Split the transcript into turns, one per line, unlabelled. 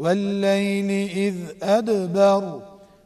والليل إذ أدبر.